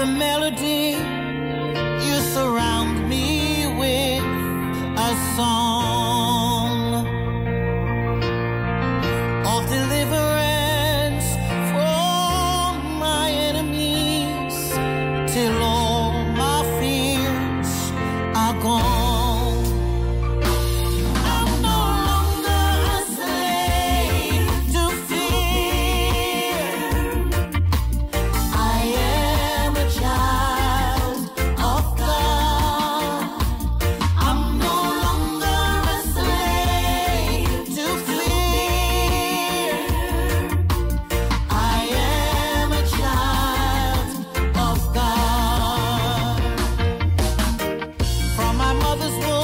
a melody. father's one.